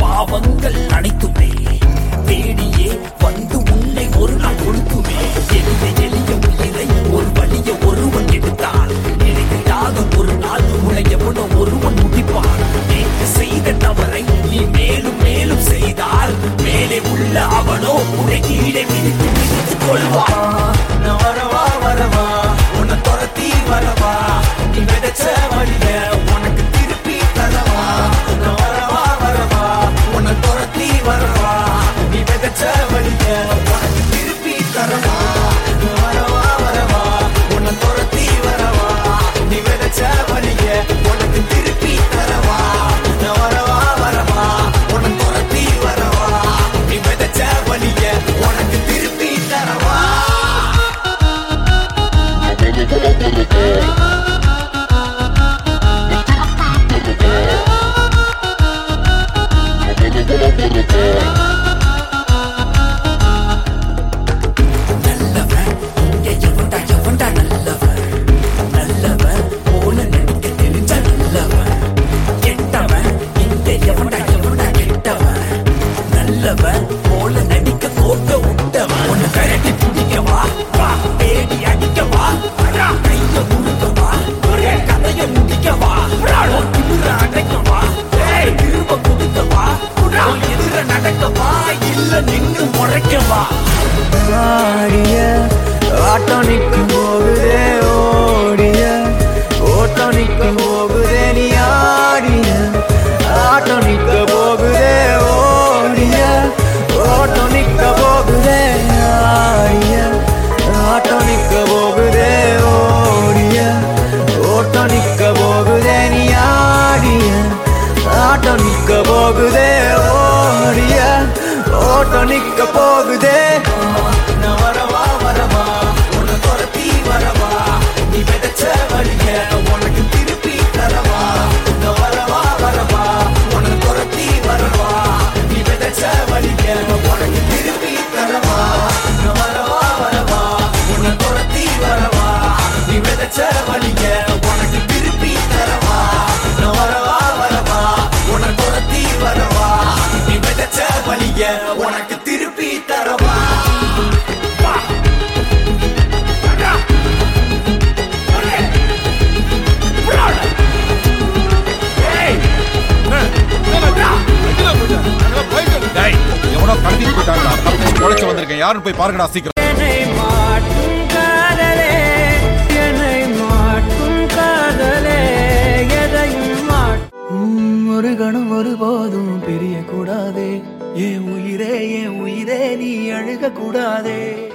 பாவங்கள் அனைத்துமே. தேடியே வந்து உன்னை ஒரு நாள் ஒழுக்குமே. எளிய எளிய உயிரை ஒரு வழிய ஒருவன் எடுத்தான். இணையாக ஒரு நாள் உன்னை எவனோ ஒருவன் முடிப்பான். நேற்று செய்த தவறை நீ மேலும் மேலும் செய்தால் மேலே உள்ள அவனோ உன்னை கீழே மிதித்து மிதித்துக் கொள்வான். இல்ல நின்னு முறைக்கவா ஆடிய ஆட்டம் நிற்கும் போகுதே ஓடிய. ஓட்டம் நிற்கும் போகுதே நீ ஆடிய. ஆட்டம் நிற்க போகுதே ஓடிய. ஓட்டம் நிற்க போகுதே ஆடிய. ஆட்டம் நிற்க போகுதே ஓடிய. ஓட்டம் நிற்க போகுதே நீ ஆடிய. ஆட்டம் நிற்க போகுதே ஓடிய. ஓட்டம் நிக்க போகுதே. உனக்கு திருப்பி தரவா. எவனோ கடத்திட்டு போயிட்டாங்கடா உழைச்சு வந்திருக்கேன். யாரும் போய் பாருங்கடா சீக்கிரம். ஒரு கணம் ஒருபோதும் பிரிய கூடாதே என் உயிரே என் உயிரே நீ அழுக கூடாதே